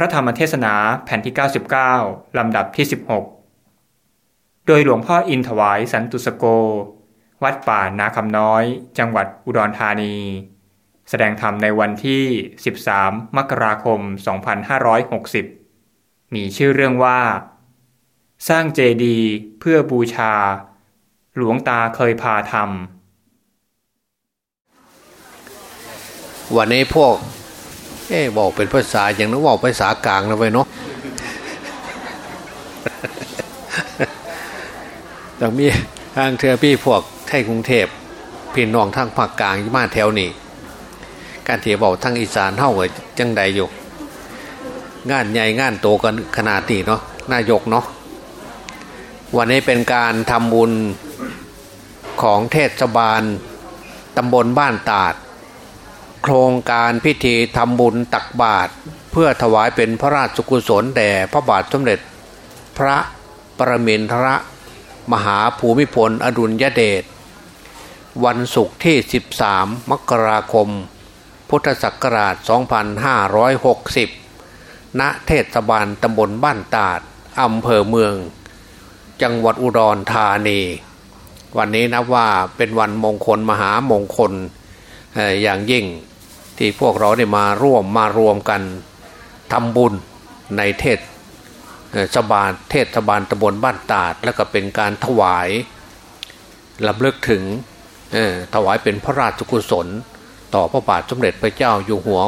ระธรรมเทศนาแผ่นที่ 99 ลำดับที่ 16 โดยหลวงพ่ออินถวายสันตุสโก วัดป่านาคำน้อย จังหวัดอุดรธานี แสดงธรรมในวันที่ 13 มกราคม 2560 มีชื่อเรื่องว่า สร้างเจดีย์เพื่อบูชา หลวงตาเคยพาทำวันนี้พวก เอ๊บอกเป็นภาษาอย่างนั้นบอกภาษากลางนะไว้เนาะแต่มีทางเธอพี่พวกไทยกรุงเทพพี่น้องทางภาคกลางมาแถวนี้การเทียบอกทางอีสานเท่ากับจังใดอยู่ งานใหญ่งานโตกันขนาดนี้เนาะนายกเนาะวันนี้เป็นการทำบุญของเทศบาลตำบลบ้านตาด โครงการพิธีทำบุญตักบาตรเพื่อถวายเป็นพระราชกุศลแด่พระบาทสมเด็จ พระประมินทรมหาภูมิพลอดุลยเดชวันศุกร์ที่ 13 มกราคม พุทธศักราช 2560 ณ เทศบาลตำบลบ้านตาด อำเภอเมือง จังหวัดอุดรธานี วันนี้นับว่าเป็นวันมงคลมหามงคลอย่างยิ่ง ที่พวกเราได้มาร่วมมารวมกันทำบุญในเทศสบานเทศบาลตำบลบ้านตาด แล้วก็เป็นการถวายลำเลิกถึงถวายเป็นพระราชกุศล ต่อพระบาทสมเด็จพระเจ้าอยู่หัว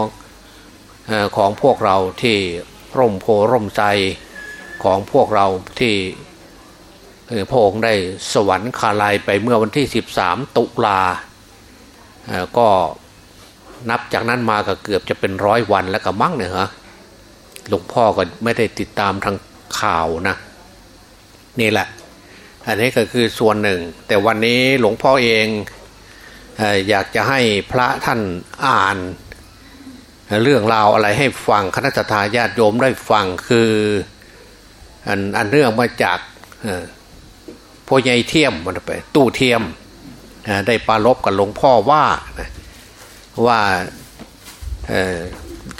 ของพวกเราที่ร่มโพร่มใจของพวกเราที่พระองค์ได้สวรรคาลัยไปเมื่อวันที่ 13 ตุลาก็ นับจากนั้นมาก็เกือบจะเป็นร้อยวันแล้วก็มั่งเนี่ยฮะหลวงพ่อก็ไม่ได้ติดตามทางข่าวนะนี่แหละ อันนี้ก็คือส่วนหนึ่ง แต่วันนี้หลวงพ่อเองอยากจะให้พระท่านอ่าน เรื่องราวอะไรให้ฟังคณะทาญาติโยมได้ฟังคืออันอันเรื่องมาจากพ่อใหญ่เทียมมันไป ตู้เทียมได้ปารบกับหลวงพ่อว่า ว่า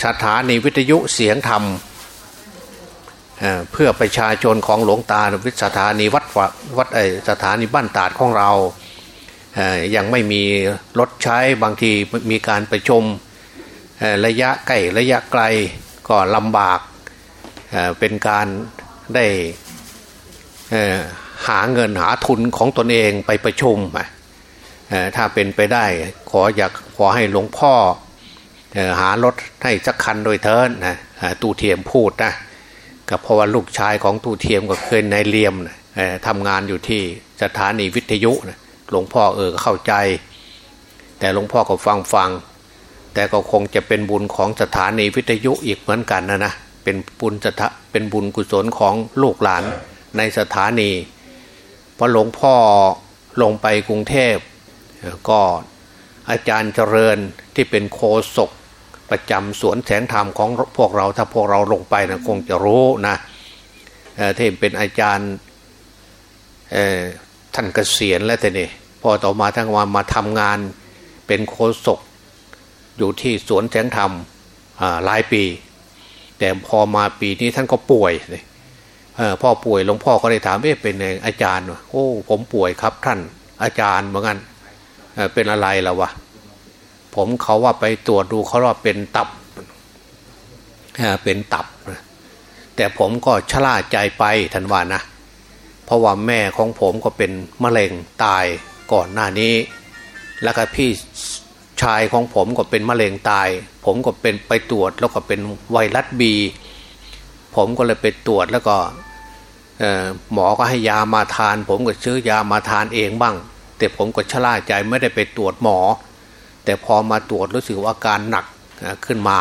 สถานีวิทยุเสียงธรรมเพื่อประชาชนของหลวงตาวิสถานีวัดวัดสถานีบ้านตาดของเรายังไม่มีรถใช้บางทีมีการประชุมระยะใกล้ระยะไกลก็ลำบากเป็นการได้หาเงินหาทุนของตนเองไปประชุม ถ้าเป็นไปได้ ขออยากขอให้หลวงพ่อหารถให้สักคันโดยเทินนะตู้เทียมพูดนะก็เพราะว่าลูกชายของตู้เทียมก็เคยในเลียมนะทำงานอยู่ที่สถานีวิทยุนะหลวงพ่อเออเข้าใจ แต่หลวงพ่อก็ฟังฟัง แต่ก็คงจะเป็นบุญของสถานีวิทยุอีกเหมือนกันนะนะเป็นบุญจะเป็นบุญกุศลของลูกหลานในสถานีพอหลวงพ่อลงไปกรุงเทพ ก็อาจารย์เจริญที่เป็นโคศกประจำสวนแสงธรรมของพวกเราถ้าพวกเราลงไปนะคงจะรู้นะที่เป็นอาจารย์ท่านเกษียณแล้วแต่นี่พอต่อมาทั้งวันมาทำงานเป็นโคศกอยู่ที่สวนแสงธรรมหลายปี แต่พอมาปีนี้ท่านก็ป่วยพ่อป่วยหลวงพ่อก็ได้ถามเอ๊ะเป็นไงอาจารย์โอ้ผมป่วยครับท่านอาจารย์เหมือนกัน เป็นอะไรแล้ววะ ผมเขาว่าไปตรวจดูเขาว่าเป็นตับเป็นตับ แต่ผมก็ชล่าใจไปทันว่านะ เพราะว่าแม่ของผมก็เป็นมะเร็งตายก่อนหน้านี้ แล้วก็พี่ชายของผมก็เป็นมะเร็งตาย ผมก็เป็นไปตรวจแล้วก็เป็นไวรัสบี ผมก็เลยไปตรวจแล้วก็หมอก็ให้ยามาทาน ผมก็ซื้อยามาทานเองบ้าง แต่ผมก็ชะล่าใจไม่ได้ไปตรวจหมอ แต่พอมาตรวจรู้สึกว่าอาการหนักขึ้นมา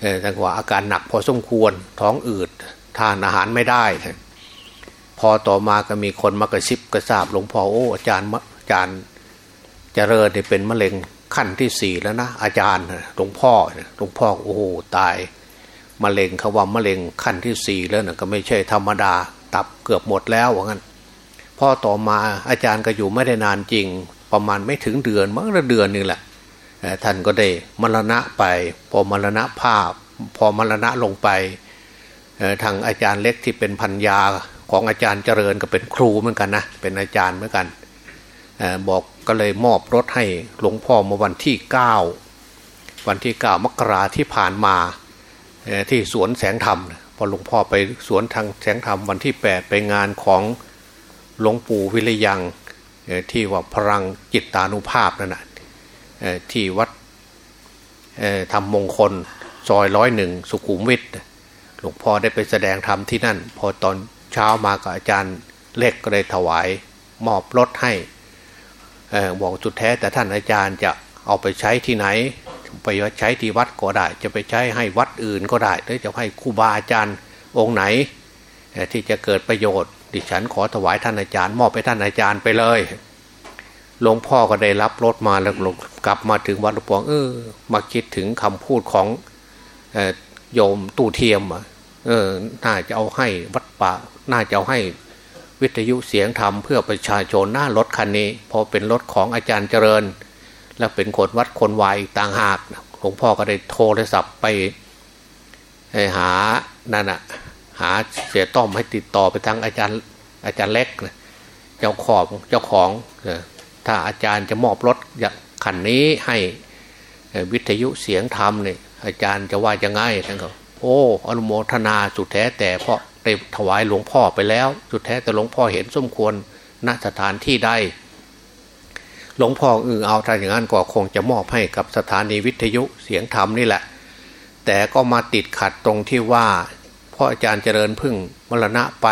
เออแต่ว่าอาการหนักพอสมควรท้องอืดทานอาหารไม่ได้ พอต่อมาก็มีคนมากระซิบกระซาบหลวงพ่อโอ้อาจารย์อาจารย์เจริญเนี่ยเป็นมะเร็งขั้นที่สี่แล้วนะอาจารย์หลวงพ่อหลวงพ่อโอ้โหตายมะเร็งเขาว่ามะเร็งขั้นที่สี่แล้วนะก็ไม่ใช่ธรรมดา ตับเกือบหมดแล้วว่างั้น พอต่อมาอาจารย์ก็อยู่ไม่ได้นานจริง ประมาณไม่ถึงเดือนมั้งละเดือนนึงแหละท่านก็ได้มรณะไป พอมรณะภาพ พอมรณะลงไปทางอาจารย์เล็กที่เป็นพันยาของอาจารย์เจริญก็เป็นครูเหมือนกันนะเป็นอาจารย์เหมือนกันบอกก็เลยมอบรถให้หลวงพ่อเมื่อวันที่เก้าวันที่เก้ามกราที่ผ่านมาที่สวนแสงธรรมพอหลวงพ่อไปสวนทางแสงธรรมวันที่แปดไปงานของ หลวงปู่วิริยังที่ว่าพลังจิตตานุภาพนั่นแหะที่วัดทำมงคลซอยร้อยหนึ่งสุขุมวิทหลวงพ่อได้ไปแสดงธรรมที่นั่น พอตอนเช้ามากับอาจารย์เล็กก็เลยถวาย มอบรถให้บอกจุดแท้แต่ท่านอาจารย์จะเอาไปใช้ที่ไหน ไปใช้ที่วัดก็ได้ จะไปใช้ให้วัดอื่นก็ได้หรือจะให้ครูบาอาจารย์องค์ไหนที่จะเกิดประโยชน์ิฉันขอถวายท่านอาจารย์ มอบไปท่านอาจารย์ไปเลยหลวงพ่อก็ได้รับรถมาแล้วกลับมาถึงวัดหลวงพ่อเออ มาคิดถึงคำพูดของโยมตู่เทียมเออ น่าจะเอาให้วัดป่า น่าจะเอาให้วิทยุเสียงธรรมเพื่อประชาชนหน้ารถคันนี้ พอเป็นรถของอาจารย์เจริญ และเป็นคนวัดคนวายต่างหากหลวงพ่อก็ได้โทรศัพท์ไปหานั่นอะ หาเสียต้อมให้ติดต่อไปทางอาจารย์อาจารย์เล็กเจ้าของเจ้าของถ้าอาจารย์จะมอบรถคันนี้ให้วิทยุเสียงธรรมเนี่ยอาจารย์จะว่าจะง่ายท่านก็โอ้อนุโมทนาสุดแท้แต่เพราะได้ถวายหลวงพ่อไปแล้ว สุดแท้แต่หลวงพ่อเห็นสมควรณสถานที่ใดหลวงพ่ออือเอาถ้าอย่างนั้นก็คงจะมอบให้กับสถานีวิทยุเสียงธรรมนี่แหละ แต่ก็มาติดขัดตรงที่ว่า พ่ออาจารย์เจริญพึ่งมรณะไป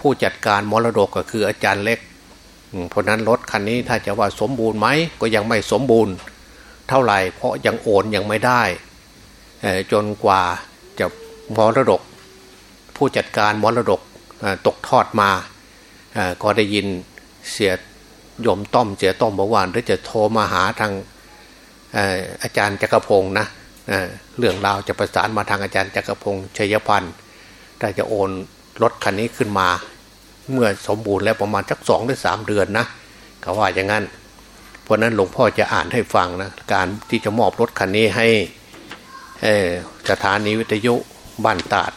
ผู้จัดการมรดกก็คืออาจารย์เล็กเพราะนั้นรถคันนี้ถ้าจะว่าสมบูรณ์ไหมก็ยังไม่สมบูรณ์ เท่าไหร่เพราะยังโอนยังไม่ได้จนกว่าจะมรดก ผู้จัดการมรดกตกทอดมาก็ได้ยินเสียยมต้อมเสียต้อมบอว่าหรือจะโทรมาหาทางอาจารย์จักรพงศ์นะ เรื่องราวจะประสานมาทางอาจารย์จักรพงศ์ชัยพันธ์ถ้าจะโอนรถคันนี้ขึ้นมา เมื่อสมบูรณ์แล้วประมาณสักสองหรือสามเดือนนะเขาว่าอย่างนั้น เพราะนั้นหลวงพ่อจะอ่านให้ฟังนะการที่จะมอบรถคันนี้ให้สถานีวิทยุบ้านตาด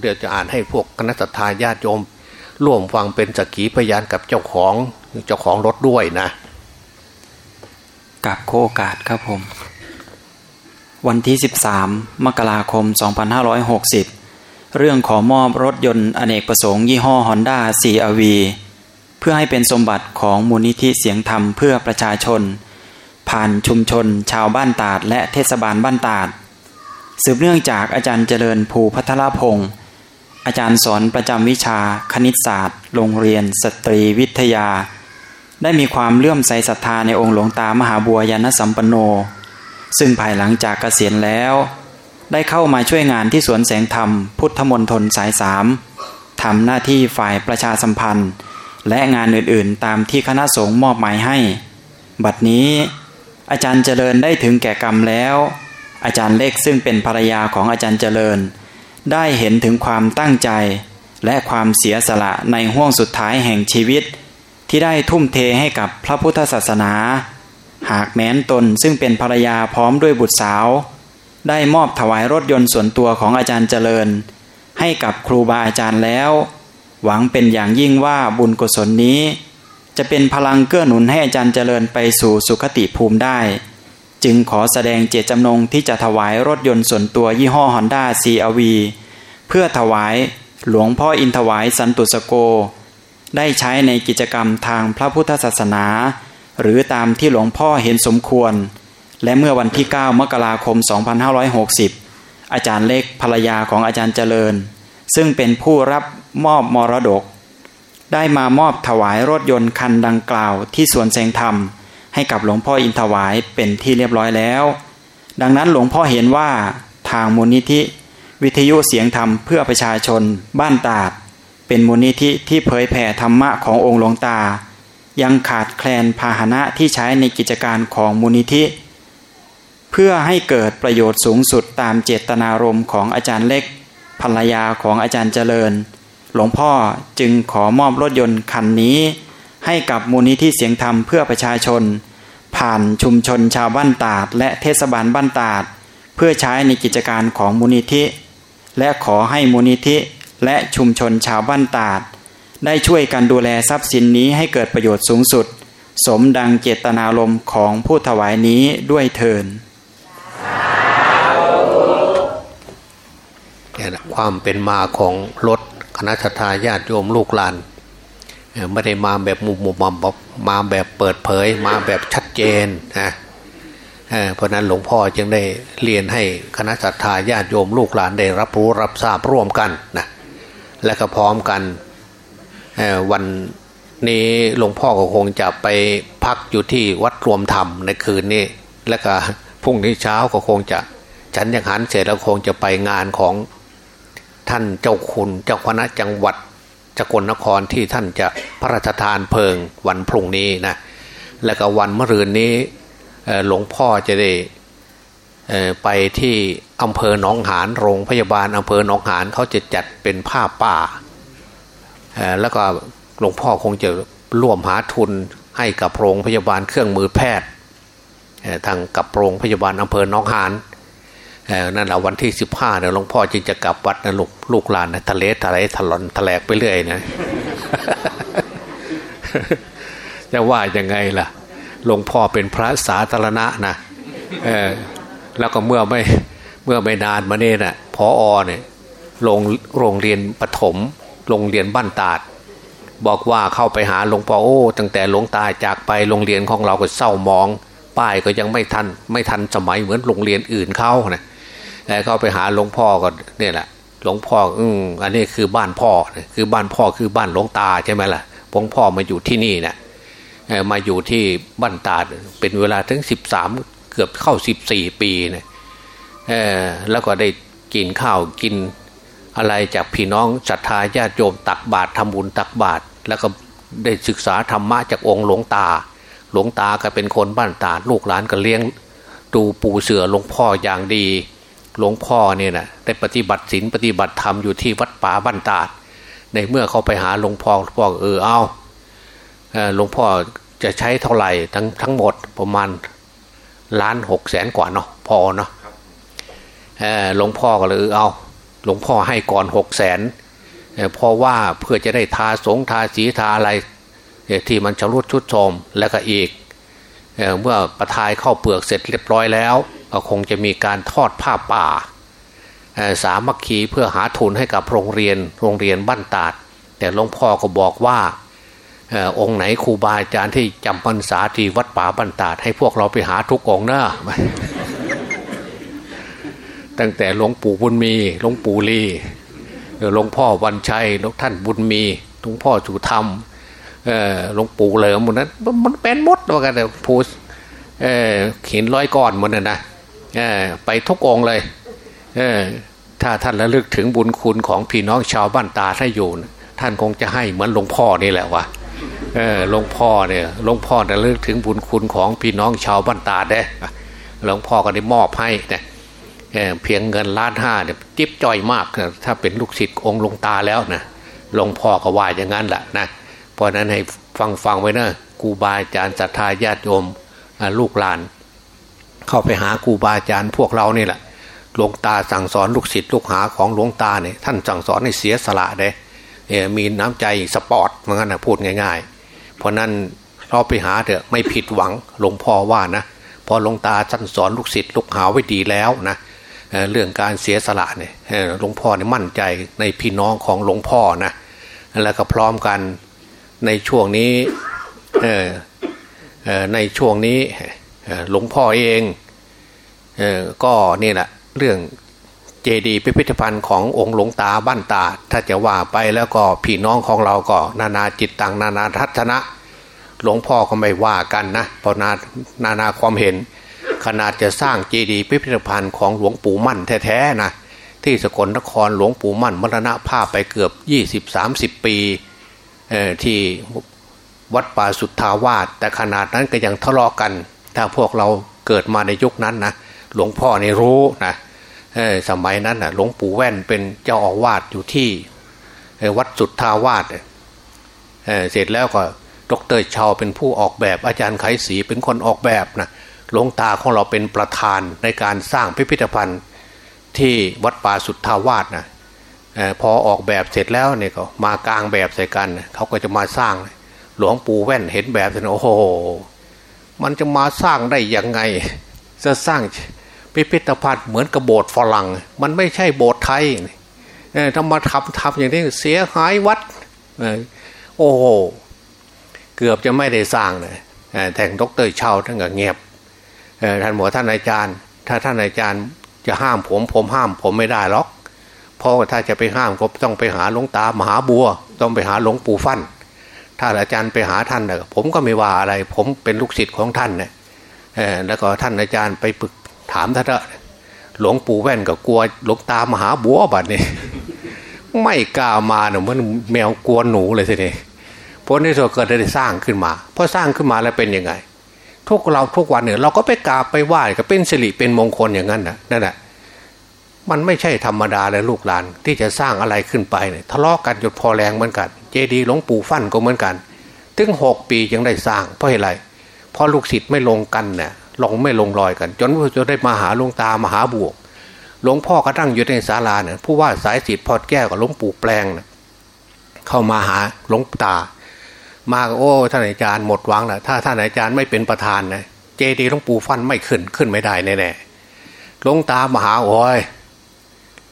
เดี๋ยวจะอ่านให้พวกคณะทาญาติโยม ร่วมฟังเป็นสักขีพยานกับเจ้าของเจ้าของรถด้วยนะกับโคกาสครับผม วันที่ 13 มกราคม 2560 เรื่องขอมอบรถยนต์อเนกประสงค์ยี่ห้อฮอนด้า CRV เพื่อให้เป็นสมบัติของมูลนิธิเสียงธรรมเพื่อประชาชน ผ่านชุมชน ชาวบ้านตาด และเทศบาลบ้านตาด สืบเนื่องจากอาจารย์เจริญภูพัทรพงศ์อาจารย์สอนประจำวิชาคณิตศาสตร์ โรงเรียน สตรีวิทยา ได้มีความเลื่อมใสศรัทธาในองค์หลวงตามหาบัวยานสัมปันโน ซึ่งภายหลังจากเกษียณแล้ว ได้เข้ามาช่วยงานที่สวนแสงธรรม พุทธมนตรสายสามทำหน้าที่ฝ่ายประชาสัมพันธ์ และงานอื่นๆ ตามที่คณะสงฆ์มอบหมายให้ บัดนี้ อาจารย์เจริญได้ถึงแก่กรรมแล้ว อาจารย์เล็กซึ่งเป็นภรรยาของอาจารย์เจริญ ได้เห็นถึงความตั้งใจ และความเสียสละในห่วงสุดท้ายแห่งชีวิต ที่ได้ทุ่มเทให้กับพระพุทธศาสนา หากแม้นตน ซึ่งเป็นภรรยาพร้อมด้วยบุตรสาว ได้มอบถวายรถยนต์ส่วนตัวของอาจารย์เจริญ ให้กับครูบาอาจารย์แล้ว หวังเป็นอย่างยิ่งว่าบุญกุศลนี้ จะเป็นพลังเกื้อหนุนให้อาจารย์เจริญไปสู่สุคติภูมิได้ จึงขอแสดงเจตจำนงที่จะถวายรถยนต์ส่วนตัวยี่ห้อฮอนด้าซีอวีเพื่อถวายหลวงพ่ออินถวายสันตุสโก ได้ใช้ในกิจกรรมทางพระพุทธศาสนา หรือตามที่หลวงพ่อเห็นสมควร และเมื่อวันที่ 9 มกราคม 2560 อาจารย์เล็กภรรยาของอาจารย์เจริญ ซึ่งเป็นผู้รับมอบมรดก ได้มามอบถวายรถยนต์คันดังกล่าวที่สวนแสงธรรม ให้กับหลวงพ่ออินถวายเป็นที่เรียบร้อยแล้ว ดังนั้นหลวงพ่อเห็นว่าทางมูลนิธิวิทยุเสียงธรรมเพื่อประชาชน บ้านตาด เป็นมูลนิธิที่เผยแผ่ธรรมะขององค์หลวงตา ยังขาดแคลนพาหนะที่ใช้ในกิจการของมูลนิธิ เพื่อให้เกิดประโยชน์สูงสุดตามเจตนารมณ์ของอาจารย์เล็ก ภรรยาของอาจารย์เจริญ หลวงพ่อจึงขอมอบรถยนต์คันนี้ ให้กับมูลนิธิเสียงธรรมเพื่อประชาชน ผ่านชุมชนชาวบ้านตาด และเทศบาลบ้านตาด เพื่อใช้ในกิจการของมูลนิธิ และขอให้มูลนิธิและชุมชนชาวบ้านตาด ได้ช่วยกันดูแลทรัพย์สินนี้ให้เกิดประโยชน์สูงสุด สมดังเจตนารมณ์ของผู้ถวายนี้ด้วยเทินความเป็นมาของรถคณะทาญาติโยมลูกหลานไม่ได้มาแบบมุมมุมมามาแบบเปิดเผย มาแบบชัดเจนนะเพราะนั้นหลวงพ่อจึงได้เรียนให้คณะสัตยาญาติโยมลูกหลานได้รับรู้รับทราบร่วมกันนะและก็พร้อมกัน วันนี้หลวงพ่อก็คงจะไปพักอยู่ที่วัดรวมธรรมในคืนนี้ แล้วก็พรุ่งนี้เช้าก็คงจะ ฉันยังหันเสร็จแล้วคงจะไปงานของท่านเจ้าคุณเจ้าคณะจังหวัดสกลนครที่ท่านจะพระราชทานเพลิงวันพรุ่งนี้นะแล้วก็วันมะรืนนี้หลวงพ่อจะได้ไปที่อำเภอหนองหานโรงพยาบาลอำเภอหนองหานเขาจะจัดเป็นผ้าป่า แล้วก็หลวงพ่อคงจะร่วมหาทุนให้กับโรงพยาบาลเครื่องมือแพทย์ทางกับโรงพยาบาลอำเภอหนองหานนั่นแหละวันที่สิบห้าเนี่ยหลวงพ่อจึงจะกลับวัดนะลูกลูกหลานนะทะเลทะเลถลอนทะแลกไปเรื่อยนะจะว่ายังไงล่ะหลวงพ่อเป็นพระสาธารณะนะแล้วก็เมื่อไม่เมื่อไม่นานมาเนี่ยนะพออเนี่ยโรงโรงเรียนปฐม โรงเรียนบ้านตาด บอกว่าเข้าไปหาหลวงพ่อโอ้ตั้งแต่หลวงตาจากไปโรงเรียนของเราก็เศร้ามอง ป้ายก็ยังไม่ทันไม่ทันสมัยเหมือนโรงเรียนอื่นเขานะแต่เข้าไปหาหลวงพ่อก็เนี่ยแหละหลวงพ่ออืมอันนี้คือบ้านพ่อคือบ้านพ่อคือบ้านหลวงตาใช่ไหมล่ะหลวงพ่อมาอยู่ที่นี่เนะมาอยู่ที่บ้านตาดเป็นเวลาถึงสิบสามเกือบเข้าสิบสี่ปีเนี่ยแล้วก็ได้กินข้าวกิน อะไรจากพี่น้องศรัทธาญาติโยมตักบาตรทำบุญตักบาตรแล้วก็ได้ศึกษาธรรมะจากองค์หลวงตา หลวงตาก็เป็นคนบ้านตาดลูกหลานก็เลี้ยงดูปูเสือหลวงพ่ออย่างดี หลวงพ่อเนี่ยนะได้ปฏิบัติศีลปฏิบัติธรรมอยู่ที่วัดป่าบ้านตาดในเมื่อเขาไปหาหลวงพ่อหลวงพ่อเออเอาหลวงพ่อจะใช้เท่าไหร่ทั้งทั้งหมดประมาณล้านหกแสนกว่าเนาะพอเนาะหลวงพ่อก็เลยเอา หลวงพ่อให้ก่อนหกแสนเพราะว่าเพื่อจะได้ทาสงทาสีทาอะไรที่มันชำรุดชุดโทมแล้วก็อีกเมื่อประทายเข้าเปลือกเสร็จเรียบร้อยแล้ว ก็คงจะมีการทอดผ้าป่า สามัคคีเพื่อหาทุนให้กับโรงเรียนโรงเรียนบ้านตาด แต่หลวงพ่อก็บอกว่าองค์ไหนครูบาอาจารย์ที่จำพรรษาที่วัดป่าบ้านตาด ให้พวกเราไปหาทุกองเนะ ตั้งแต่หลวงปู่บุญมีหลวงปู่ลีหลวงพ่อวันชัยหลวงท่านบุญมีหลวงพ่อจุธรรมหลวงปู่เหลิมหมดนั้นมันเป็นมดว่ากันแต่ผู้หินร้อยก้อนหมันนะนะไปทุกองเลยถ้าท่านระลึกถึงบุญคุณของพี่น้องชาวบ้านตาถ้าอยู่ท่านคงจะให้เหมือนหลวงพ่อนี่แหละวะหลวงพ่อเนี่ยหลวงพ่อระลึกถึงบุญคุณของพี่น้องชาวบ้านตาได้หลวงพ่อก็ได้มอบให้เนี่ย เพียงเงินล้านห้าเนี่ยจิ๊บจ่อยมากถ้าเป็นลูกศิษย์องค์หลวงตาแล้วนะหลวงพ่อก็ว่าอย่างนั้นแหละนะเพราะนั้นให้ฟังฟังไว้นะครูบาอาจารย์ศรัทธาญาติโยมลูกหลาน เข้าไปหาครูบาอาจารย์พวกเรานี่แหละหลวงตาสั่งสอนลูกศิษย์ลูกหาของหลวงตาเนี่ยท่านสั่งสอนให้เสียสละเด้มีน้ำใจสปอร์ตเหมือนกันนะพูดง่าย ๆ เพราะนั้นเราไปหาเถอะไม่ผิดหวังหลวงพ่อว่านะพอหลวงตาท่านสอนลูกศิษย์ลูกหาไว้ดีแล้วนะเเรื่องการเสียสละเนี่ยหลวงพ่อเนี่ยมั่นใจในพี่น้องของหลวงพ่อนะแล้วก็พร้อมกันในช่วงนี้ในช่วงนี้หลวงพ่อเองก็นี่แหละเรื่องเจดีย์พิพิธภัณฑ์ขององค์หลวงตาบ้านตา ถ้าจะว่าไปแล้วก็พี่น้องของเราก็นานาจิตตังนานาทัศนะ หลวงพ่อก็ไม่ว่ากันนะเพราะนานานาความเห็น ขนาดจะสร้างเจดีย์พิพิธภัณฑ์ของหลวงปู่มั่นแท้ๆนะที่สกลนครหลวงปู่มั่นมรณภาพไปเกือบ 20-30 ปีที่วัดป่าสุทธาวาสแต่ขนาดนั้นก็ยังทะเลาะกัน ถ้าพวกเราเกิดมาในยุคนั้นนะหลวงพ่อในรู้นะสมัยนั้นนะหลวงปู่แว่นเป็นเจ้าอาวาสอยู่ที่วัดสุทธาวาสเสร็จแล้วก็ดรเชาเป็นผู้ออกแบบอาจารย์ไขศรีเป็นคนออกแบบนะ หลวงตาของเราเป็นประธานในการสร้างพิพิธภัณฑ์ที่วัดป่าสุทธาวาสนะพอออกแบบเสร็จแล้วเนี่ยก็มากลางแบบใส่กัน เขาก็จะมาสร้างหลวงปู่แว่นเห็นแบบเสร็จโอ้โห มันจะมาสร้างได้ยังไง จะสร้างพิพิธภัณฑ์เหมือนกับโบสฝรั่ง มันไม่ใช่โบสถ์ไทยทำมาทำทำอย่างนี้เสียหายวัดโอ้โห เกือบจะไม่ได้สร้างเลยแทงดรเช่าท่านก็เงียบ ท่านหมอท่านอาจารย์ ถ้าท่านอาจารย์จะห้ามผมผมห้ามผมไม่ได้หรอกเพราะถ้าจะไปห้ามก็ต้องไปหาหลวงตามหาบัว ต้องไปหาหลวงปู่ฟั่นถ้าอาจารย์ไปหาท่านนะผมก็ไม่ว่าอะไร ผมเป็นลูกศิษย์ของท่านเนี่ยแล้วก็ท่านอาจารย์ไปปรึกถามท่านหลวงปู่แว่นก็กลัวหลวงตามหาบัวบัดนี่ไม่กล้ามาเนี่ยมันแมวกลัวหนูเลยทีนี้เพราะนี่เราเกิดได้สร้างขึ้นมาพอสร้างขึ้นมาแล้วเป็นยังไง ทุกเราทุกวันเนี่ยเราก็ไปกราบไปไหว้ก็เป็นสิริเป็นมงคลอย่างนั้นนะนั่นแหละมันไม่ใช่ธรรมดาเลยลูกหลานที่จะสร้างอะไรขึ้นไปเนี่ยทะเลาะกันจนพอแรงเหมือนกัน เจดีหลวงปู่ฟั่นก็เหมือนกัน ถึงหกปียังได้สร้าง เพราะอะไรเพราะลูกศิษย์ไม่ลงกันเนี่ยลงไม่ลงรอยกัน จนจะได้มาหาหลวงตามาหาบวกหลวงพ่อก็ตั้งอยู่ในศาลาเนี่ยผู้ว่าสายศิษย์พอดแก้วกับหลวงปู่แปลงเนี่ยเข้ามาหาหลวงตา มาโอ้ท่านอาจารย์หมดหวังแล้วถ้าท่านอาจารย์ไม่เป็นประธานนะเจดีหลวงปู่ฟันไม่ขึ้นขึ้นไม่ได้แน่ๆหลวงตามหาโอ้ย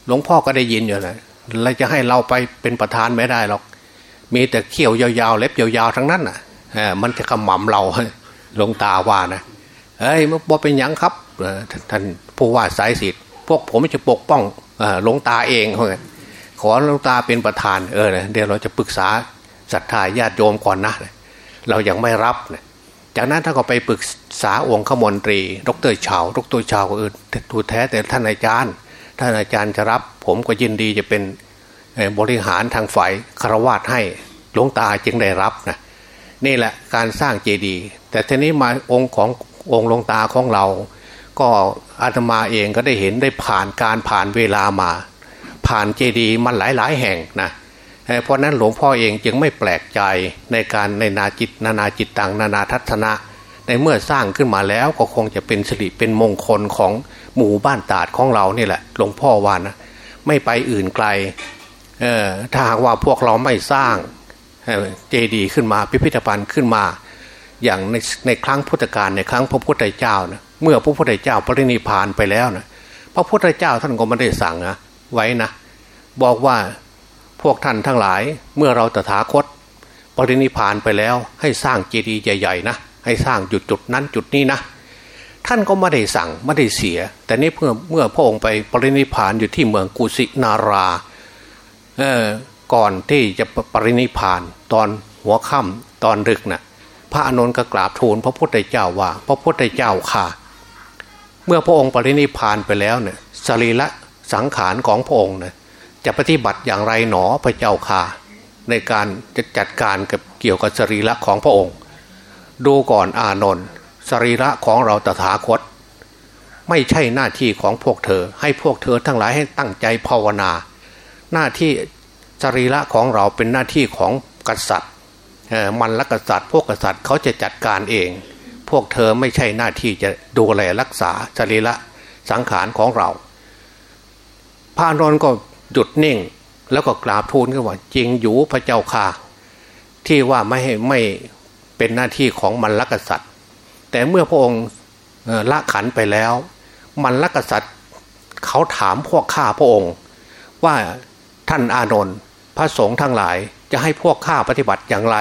หลวงพ่อก็ได้ยินอยู่นะเราจะให้เราไปเป็นประธานไม่ได้หรอก มีแต่เขี้ยวยาวๆเล็บยาวๆทั้งนั้นอะมันจะขมำเราหลวงตาว่านะเฮ้ยมันเป็นยังครับท่านผู้ว่าสายสิทธิ์พวกผมจะปกป้องหลวงตาเองขอหลวงตาเป็นประธานเออเดี๋ยวเราจะปรึกษา ศรัทธาญาติโยมก่อนนะ เรายังไม่รับนะจากนั้นท่านก็ไปปรึกษาองค์ขมนตรี ดรเฉาดรเฉาก็เออถูกแท้แต่ท่านอาจารย์ ท่านอาจารย์จะรับ ผมก็ยินดีจะเป็นบริหารทางฝ่ายคารวาสให้หลวงตาจึงได้รับนะนี่แหละการสร้างเจดีย์แต่ทีนี้มาองค์ขององค์หลวงตาของเรา ก็อาตมาเองก็ได้เห็นได้ผ่านการผ่านเวลามา ผ่านเจดีย์มันหลายหลายแห่งนะ เพราะนั้นหลวงพ่อเองจึงไม่แปลกใจในการในนาจิตนานาจิตตังนานาทัศนะ ในเมื่อสร้างขึ้นมาแล้วก็คงจะเป็นสิริเป็นมงคลของหมู่บ้านตาดของเรานี่แหละ หลวงพ่อวานะไม่ไปอื่นไกลถ้าหากว่าพวกเราไม่สร้างเจดีย์ขึ้นมาพิพิธภัณฑ์ขึ้นมา อย่างในในครั้งพุทธกาลในครั้งพระพุทธเจ้านะเมื่อพระพุทธเจ้าปรินิพานไปแล้วนะพระพุทธเจ้าท่านก็ไม่ได้สั่งนะไว้นะบอกว่า พวกท่านทั้งหลายเมื่อเราตถาคตปรินิพานไปแล้วให้สร้างเจดีย์ใหญ่ๆนะให้สร้างจุดจุดนั้นจุดนี้นะท่านก็ไม่ได้สั่งไม่ได้เสีย แต่นี่เมื่อเมื่อพระองค์ไปปรินิพานอยู่ที่เมืองกุสินาราเออก่อนที่จะปรินิพานตอนหัวค่ำตอนดึกนะ่ะพระอนุนก็กราบทูลพระพุทธเจ้าว่า พระพุทธเจ้าค่ะ เมื่อพระองค์ปรินิพานไปแล้วเนี่ยสรีระสังขารของพระองค์เนี่ย จะปฏิบัติอย่างไรหนอพระเจ้าค่ะ ในการจะจัดการกับเกี่ยวกับสรีระของพระองค์ ดูก่อนอานนท์สรีระของเราตถาคต ไม่ใช่หน้าที่ของพวกเธอ ให้พวกเธอทั้งหลายให้ตั้งใจภาวนา หน้าที่สรีระของเราเป็นหน้าที่ของกษัตริย์มันละกษัตริย์ พวกกษัตริย์เขาจะจัดการเอง พวกเธอไม่ใช่หน้าที่จะดูแลรักษาสรีระสังขารของเราพระนนก็ หยุดนิ่ง แล้วก็กราบทูลกันว่า จริงอยู่พระเจ้าค่ะ ที่ว่าไม่ให้ไม่เป็นหน้าที่ของมันลกษัตริย์ แต่เมื่อพระองค์ละขันไปแล้ว มันลกษัตริย์เขาถามพวกข้าพระองค์ ว่าท่านอานนท์พระสงฆ์ทั้งหลายจะให้พวกข้าปฏิบัติอย่างไร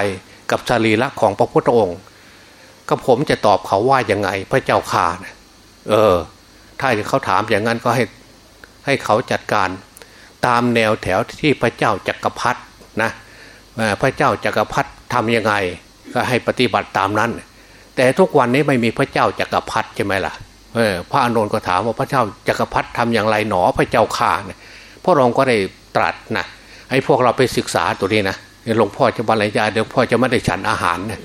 กับชาลีละของพระพุทธองค์ ก็ผมจะตอบเขาว่ายังไงพระเจ้าข่าเออ ถ้าเขาถามอย่างนั้นก็ให้ให้เขาจัดการ ตามแนวแถวที่พระเจ้าจักรพรรดินะพระเจ้าจักรพรรดิทำยังไงก็ให้ปฏิบัติตามนั้น แต่ทุกวันนี้ไม่มีพระเจ้าจักรพรรดิใช่ไหมล่ะพระอานุนก็ถามว่าพระเจ้าจักรพรรดิทำอย่างไรหนอพระเจ้าข่าเนี่ยพระองค์ก็ได้ตรัสนะให้พวกเราไปศึกษาตัวนี้นะหลวงพ่อจะบรรยายเดี๋ยวพ่อจะไม่ได้ฉันอาหารนะ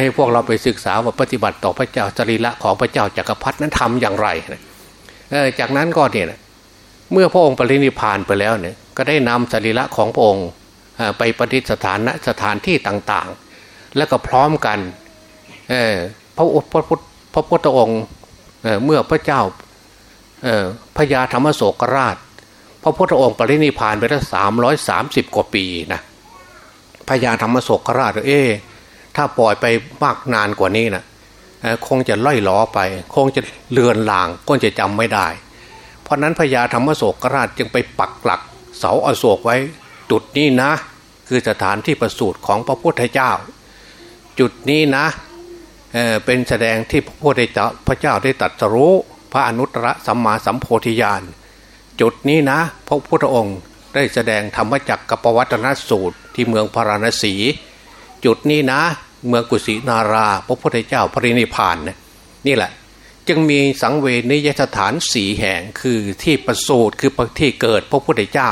ให้พวกเราไปศึกษาว่าปฏิบัติต่อพระเจ้าจริละของพระเจ้าจักรพรรดินั้นทำอย่างไรจากนั้นก็เนี่ย เมื่อพระองค์ปรินิพานไปแล้วเนี่ยก็ได้นำสรีระของพระองค์ไปประดิษฐานณสถานที่ต่างๆ แล้วก็พร้อมกันพระพระพุทธพระพุทธองค์เเมื่อพระเจ้าพญาธรรมโศกราช พระพุทธองค์ปรินิพานไปแล้วสามร้อยสามสิบกว่าปีนะพญาธรรมโศกราชเอ๊ถ้าปล่อยไปมากนานกว่านี้นะคงจะล่อยล้อไป คงจะเลือนลางก็จะจำไม่ได้ เพราะนั้นพญาธรรมโศกราชจึงไปปักหลัก เสาอโศกไว้ จุดนี้นะ คือสถานที่ประสูติของพระพุทธเจ้า จุดนี้นะเเป็นแสดงที่พระพุทธเจ้าพระเจ้าได้ตรัสรู้พระอนุตตรสัมมาสัมโพธิญาณจุดนี้นะ พระพุทธองค์ได้แสดงธรรมจักรกปวัตนสูตรที่เมืองพาราณสี จุดนี้นะ เมืองกุสินารา พระพุทธเจ้าพรินิพานนี่แหละ จึงมีสังเวนิยสถานสี่แห่งคือที่ประสูติคือที่เกิดพระพุทธเจ้า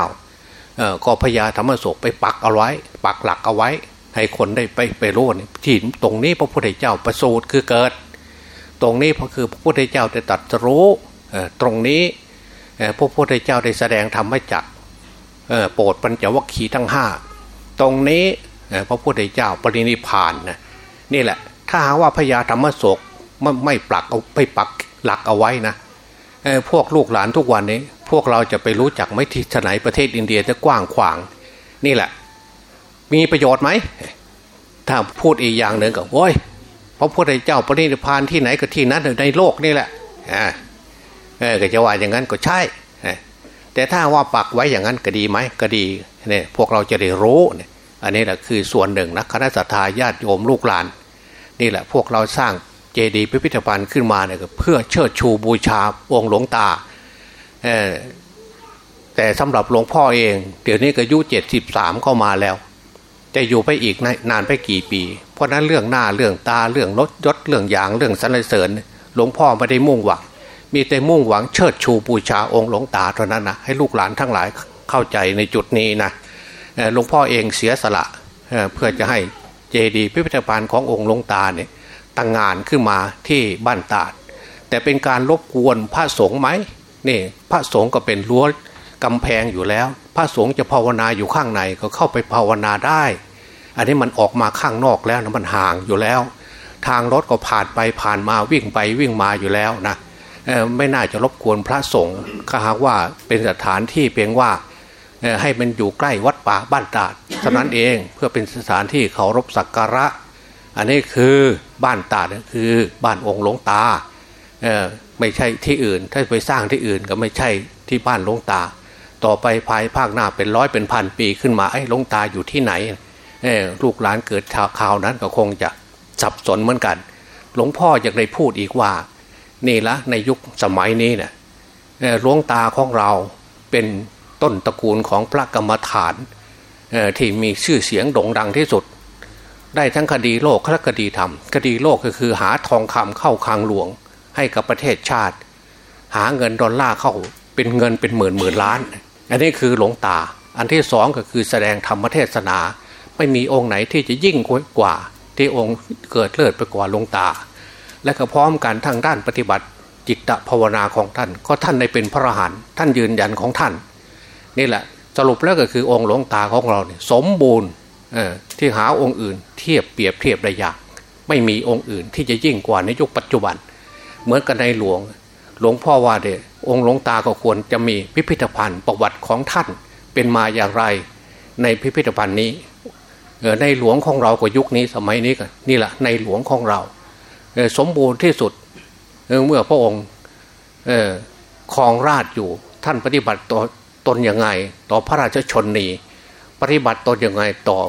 ก็พญาธรรมโศกไปปักเอาไว้ ปักหลักเอาไว้ ให้คนได้ไปไปรู้ที่ตรงนี้พระพุทธเจ้าประสูติคือเกิด ตรงนี้พอคือพระพุทธเจ้าได้ตัดรู้ตรงนี้พระพุทธเจ้าได้แสดงธรรมจักโปรดปัญจวัคคีย์ทั้งห้าตรงนี้พระพุทธเจ้าปรินิพานนะนี่แหละถ้าหาว่าพญาธรรมโศก ไม่ไม่ปักเอาไปปักหลักเอาไว้นะพวกลูกหลานทุกวันนี้ พวกเราจะไปรู้จักไหมที่ไหนประเทศอินเดียจะกว้างขวาง นี่แหละ มีประโยชน์ไหมถ้าพูดอีกอย่างหนึ่งก็โอ้ยพระพุทธเจ้าปรินิพานที่ไหนก็ที่นั้นในโลกนี่แหละเออก็จะว่าอย่างนั้นก็ใช่แต่ถ้าว่าปักไว้อย่างนั้นก็ดีไหมก็ดีเนี่ยพวกเราจะได้รู้เนี่ยอันนี้แหละคือส่วนหนึ่งนะคณะสัตยาญาติโยมลูกหลาน นี่แหละพวกเราสร้าง จดีย์พิพิธภัณฑ์ขึ้นมาเนี่ยเพื่อเชิดชูบูชาองค์หลวงตาแต่สำหรับหลวงพ่อเอง เดี๋ยวนี้ก็อายุเจ็ดสิบสามเข้ามาแล้ว จะอยู่ไปอีกนานไปกี่ปี เพราะนั้นเรื่องหน้าเรื่องตาเรื่องรถยศเรื่องอย่างเรื่องสรรเสริญ หลวงพ่อไม่ได้มุ่งหวังมีแต่มุ่งหวังเชิดชูบูชาองค์หลวงตาเท่านั้นนะให้ลูกหลานทั้งหลายเข้าใจในจุดนี้นะหลวงพ่อเองเสียสละเพื่อจะให้เจดีย์พิพิธภัณฑ์ขององค์หลวงตาเนี่ย ตั้งงานขึ้นมาที่บ้านตาด แต่เป็นการรบกวนพระสงฆ์ไหมนี่พระสงฆ์ก็เป็นรั้วกำแพงอยู่แล้ว พระสงฆ์จะภาวนาอยู่ข้างในก็เข้าไปภาวนาได้ อันนี้มันออกมาข้างนอกแล้วนะมันห่างอยู่แล้ว ทางรถก็ผ่านไปผ่านมาวิ่งไปวิ่งมาอยู่แล้วนะไม่น่าจะรบกวนพระสงฆ์ถ้าหากว่าเป็นสถานที่เพียงว่าให้มันอยู่ใกล้วัดป่าบ้านตาดเท่านั้นเองเพื่อเป็นสถานที่เคารพสักการะ อันนี้คือ บ้านตาดคือบ้านองค์หลวงตาไม่ใช่ที่อื่น ถ้าไปสร้างที่อื่นก็ไม่ใช่ที่บ้านหลวงตา ต่อไปภายภาคหน้าเป็นร้อยเป็นพันปีขึ้นมาไอ้หลวงตาอยู่ที่ไหนลูกหลานเกิดข่าวนั้นก็คงจะสับสนเหมือนกัน หลวงพ่ออยากได้พูดอีกว่า นี่ละในยุคสมัยนี้เนี่ยหลวงตาของเราเป็นต้นตระกูลของพระกรรมฐานที่มีชื่อเสียงโด่งดังที่สุด ได้ทั้งคดีโลกและคดีธรรม คดีโลกก็คือหาทองคำเข้าคลังหลวง ให้กับประเทศชาติ หาเงินดอลลาร์เข้าเป็นเงินเป็นหมื่นหมื่นล้าน อันนี้คือหลวงตา อันที่สองก็คือแสดงธรรมเทศนา ไม่มีองค์ไหนที่จะยิ่งกว่า ที่องค์เกิดเลิศไปกว่าหลวงตา และก็พร้อมกันทางด้านปฏิบัติจิตภาวนาของท่าน ก็ท่านได้เป็นพระอรหันต์ท่านยืนยันของท่าน นี่แหละสรุปแล้วก็คือองค์หลวงตาของเราเนี่ยสมบูรณ์ ที่หาองค์อื่นเทียบเปรียบเทียบได้ยาก ไม่มีองค์อื่นที่จะยิ่งกว่าในยุคปัจจุบัน เหมือนกันในหลวง หลวงพ่อว่าเดองค์หลวงตาก็ควรจะมีพิพิธภัณฑ์ประวัติของท่านเป็นมาอย่างไร ในพิพิธภัณฑ์นี้ในหลวงของเราก็ยุคนี้สมัยนี้กันนี่แหละในหลวงของเรา สมบูรณ์ที่สุดเมื่อพระองค์ครองราชอยู่ท่านปฏิบัติต่อตนยังไง ต่อพระราชชนนี ปฏิบัติตนยังไงต่อ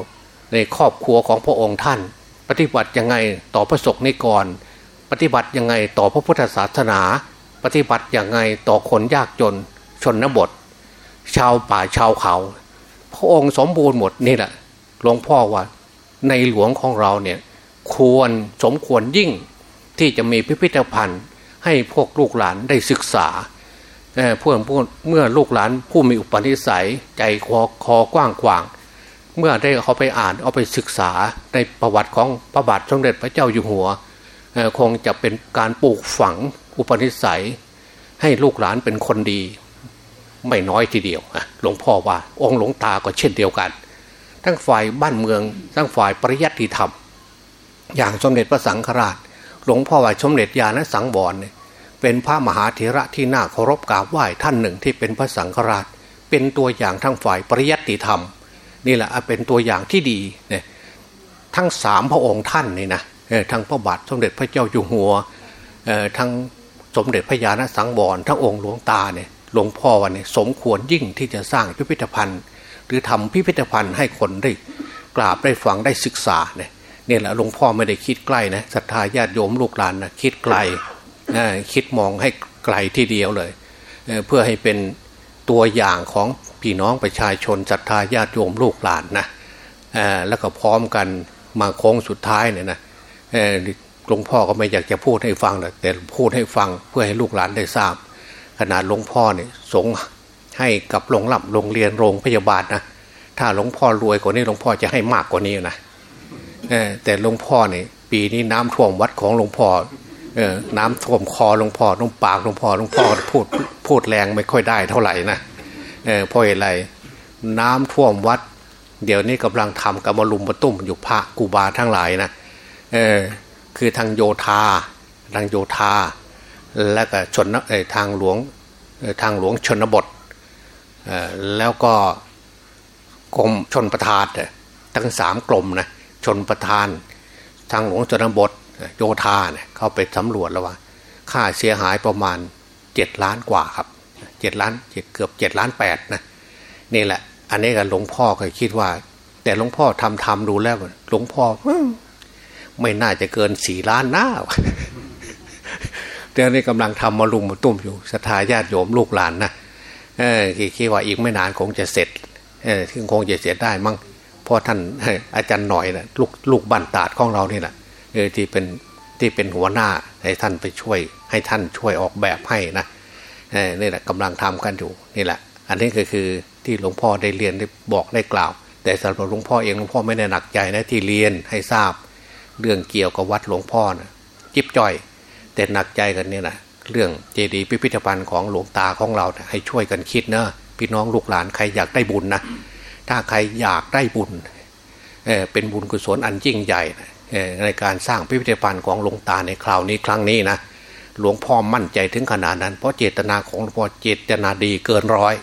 ในครอบครัวของพระองค์ท่าน ปฏิบัติยังไงต่อพระศกนิกร ปฏิบัติยังไงต่อพระพุทธศาสนา ปฏิบัติยังไงต่อคนยากจน ชนบท ชาวป่าชาวเขา พระองค์สมบูรณ์หมดนี่แหละหลวงพ่อว่าในหลวงของเราเนี่ยควรสมควรยิ่งที่จะมีพิพิธภัณฑ์ให้พวกลูกหลานได้ศึกษา เพื่อเมื่อลูกหลานผู้มีอุปนิสัยใจคอคอกว้างขวาง เมื่อได้เขาไปอ่านเอาไปศึกษาในประวัติของพระบาทสมเด็จพระเจ้าอยู่หัวคงจะเป็นการปลูกฝังอุปนิสัย ให้ลูกหลานเป็นคนดี ไม่น้อยทีเดียวหลวงพ่อว่า องค์หลวงตาก็เช่นเดียวกัน ทั้งฝ่ายบ้านเมืองทั้งฝ่ายปริยัติธรรม อย่างสมเด็จพระสังฆราชหหลวงพ่อว่าสมเด็จญาณสังวรเนี่ย เป็นพระมหาเถระที่น่าเคารพกราบไหว้ท่านหนึ่งที่เป็นพระสังฆราช เป็นตัวอย่างทั้งฝ่ายปริยัติธรรม นี่แหละเป็นตัวอย่างที่ดีเนี่ยทั้งสามพระองค์ท่านนี่นะทั้งพระบาทสมเด็จพระเจ้าอยู่หัวทั้งสมเด็จพระญาณสังวรทั้งองค์หลวงตาเนี่ยหลวงพ่อวันนี้สมควรยิ่งที่จะสร้างพิพิธภัณฑ์ หรือทำพิพิธภัณฑ์ให้คนได้กราบได้ฟังได้ศึกษาเนี่ยนี่แหละหลวงพ่อไม่ได้คิดใกล้นะศรัทธาญาติโยมลูกหลานนะคิดไกล คิดมองให้ไกลที่เดียวเลยเพื่อให้เป็นตัวอย่างของพี่น้องประชาชนศรัทธาญาติโยมลูกหลานนะแล้วก็พร้อมกันมาโค้งสุดท้ายเนี่ยนะหลวงพ่อก็ไม่อยากจะพูดให้ฟังแต่พูดให้ฟังเพื่อให้ลูกหลานได้ทราบ ขนาดหลวงพ่อเนี่ยสงให้กับโรงรับโรงเรียนโรงพยาบาลนะถ้าหลวงพ่อรวยกว่านี้หลวงพ่อจะให้มากกว่านี้นะแต่หลวงพ่อเนี่ยปีนี้น้ำท่วมวัดของหลวงพ่อ น้ำท่วมคอหลวงพ่อน้ำปากหลวงพ่อหลวงพ่อพูดพูดแรงไม่ค่อยได้เท่าไหร่นะเพราะอะไรน้ำท่วมวัด เดี๋ยวนี้กำลังทำกรรมลุมประตุ้มอยู่พระกูบาทั้งหลายนะคือทางโยธาทางโยธา และก็ชนทางหลวงทางหลวงชนบทแล้วก็กรมชนประทานทั้งสามกรมนะชนประทาน ทางหลวงชนบท โยธาเนี่ยเข้าไปสำรวจแล้วว่า ค่าเสียหายประมาณเจ็ดล้านกว่าครับเจ็ดล้านเกือบเจ็ดล้านแปดนะนี่แหละ อันนี้ก็หลวงพ่อเคยคิดว่า แต่หลวงพ่อทำทำดูแล้วหลวงพ่อไม่น่าจะเกินสี่ล้านหน้าเดี๋ยวนี้กำลังทำมาลุมมาตุ้มอยู่สถาญาติโยมลูกหลานนะเออคิดว่าอีกไม่นานคงจะเสร็จเออที่คงจะเสร็จได้มั้งพราะท่านอาจารย์หน่อยนะลูกลูกบันตาดของเรานี่แหละ ที่เป็นที่เป็นหัวหน้าให้ท่านไปช่วย ให้ท่านช่วยออกแบบให้นะเนี่แหละกำลังทำกันอยู่นี่แหละ อันนี้ก็คือที่หลวงพ่อได้เรียนได้บอกได้กล่าว แต่สำหรับหลวงพ่อเองหลวงพ่อไม่ได้หนักใจนะที่เรียนให้ทราบ เรื่องเกี่ยวกับวัดหลวงพ่อนะจิบจ่อย แต่หนักใจกันเนี่ยนะเรื่องเจดีย์พิพิธภัณฑ์ของหลวงตาของเรานะให้ช่วยกันคิดนะพี่น้องลูกหลานใครอยากได้บุญนะถ้าใครอยากได้บุญเเป็นบุญกุศลอันยิ่งใหญ่ ในการสร้างพิพิธภัณฑ์ของหลวงตาในคราวนี้ครั้งนี้นะหลวงพ่อมั่นใจถึงขนาดนั้น เพราะเจตนาของหลวงพ่อเจตนาดีเกินร้อย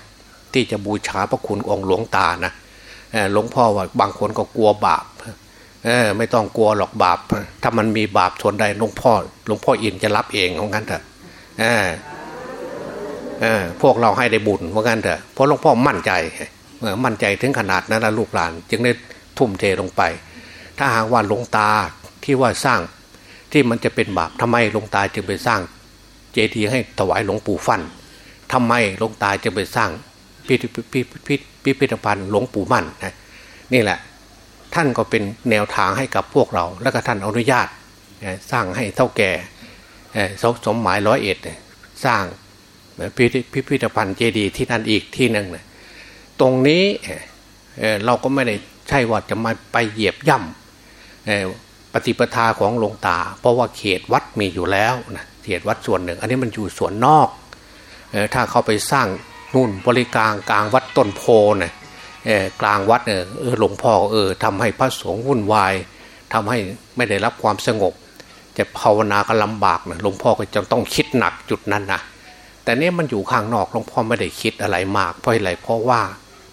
ที่จะบูชาพระคุณองค์หลวงตานะหลวงพ่อว่าบางคนก็กลัวบาปไม่ต้องกลัวหรอกบาป ถ้ามันมีบาปส่วนใดหลวงพ่อหลวงพ่ออินจะรับเองของกันเถอะเออเออพวกเราให้ได้บุญว่ากันเถอะเพราะหลวงพ่อมั่นใจมั่นใจถึงขนาดนั้นนะลูกหลาน จึงได้ทุ่มเทลงไป ถ้าหากว่าหลวงตาที่ว่าสร้างที่มันจะเป็นบาปทำไมหลวงตาจึงไปสร้างเจดีย์ให้ถวายหลวงปู่ฟันทำไมหลวงตาจึงไปสร้างพิพิพิธภัณฑ์หลวงปู่มั่นนะนี่แหละ ท่านก็เป็นแนวทางให้กับพวกเรา แล้วก็ท่านอนุญาตสร้างให้เท่าแก่สมหมายร้อยเอ็ดสร้างพิพิธภัณฑ์เจดีย์ที่นั่นอีกที่หนึ่งนะตรงนี้เราก็ไม่ได้ใช่ว่าจะมาไปเหยียบย่ำ ปฏิปทาของหลวงตา เพราะว่าเขตวัดมีอยู่แล้วนะเขตวัดส่วนหนึ่ง อันนี้มันอยู่ส่วนนอกถ้าเขาไปสร้างนู่นบริการกลางวัดต้นโพนะกลางวัดเออหลวงพ่อเออทำให้พระสงฆ์วุ่นวายทำให้ไม่ได้รับความสงบ จะภาวนาก็ลำบากนะหลวงพ่อก็จะต้องคิดหนักจุดนั้นนะแต่นี้มันอยู่ข้างนอกหลวงพ่อไม่ได้คิดอะไรมากเพราะอะไรเพราะว่า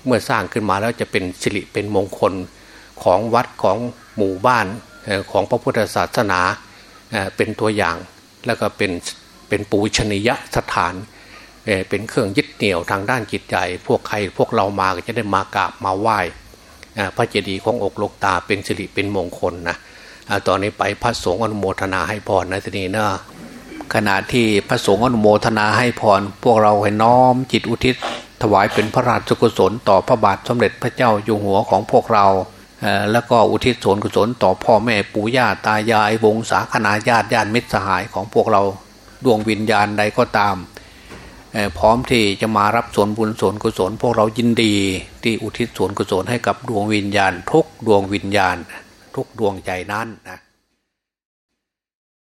เมื่อสร้างขึ้นมาแล้วจะเป็นสิริเป็นมงคล ของวัดของหมู่บ้านของพระพุทธศาสนาเป็นตัวอย่างแล้วก็เป็นเป็นปูชนียสถานเป็นเครื่องยึดเหนี่ยวทางด้านจิตใจ พวกใครพวกเรามาก็จะได้มากราบมาไหว้พระเจดีย์ของอกลกตาเป็นสิริเป็นมงคลนะตอนนี้ไปพระสงฆ์อนุโมทนาให้พรนะทีนี้นะขณะที่พระสงฆ์อนุโมทนาให้พร พวกเราให้น้อมจิตอุทิศถวายเป็นพระราชกุศลต่อพระบาทสมเด็จพระเจ้าอยู่หัวของพวกเรา แล้วก็อุทิศส่วนกุศลต่อพ่อแม่ปู่ย่าตายายวงศาคณาญาติญาติมิตรสหายของพวกเราดวงวิญญาณใดก็ตาม พร้อมที่จะมารับส่วนบุญส่วนกุศล พวกเรายินดีที่อุทิศส่วนกุศลให้กับดวงวิญญาณ ทุกดวงวิญญาณ ทุกดวงใจนั้นนะ